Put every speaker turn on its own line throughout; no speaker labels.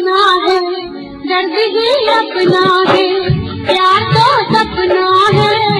अपना है दर्द ही अपना है प्यार तो सपना है।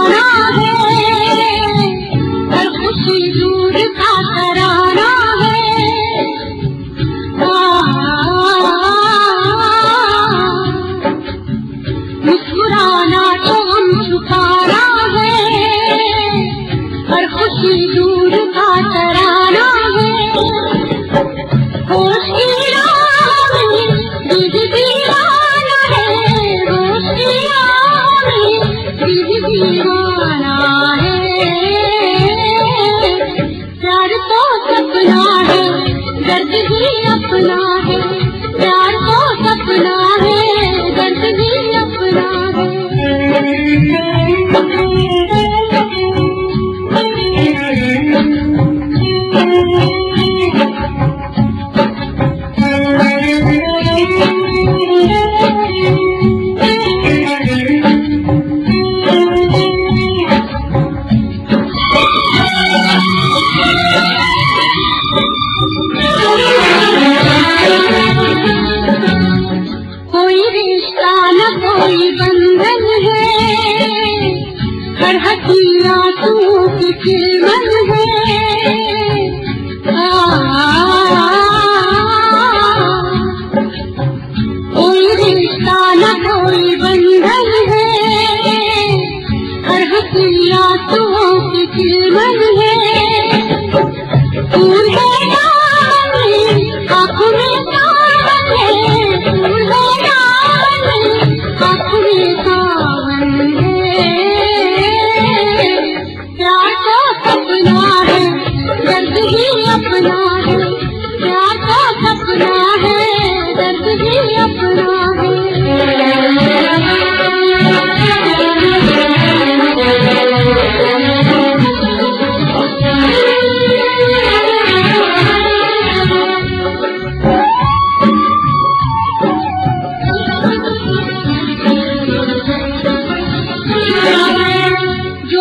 दर्द ही अपना Thank you.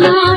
Krishna.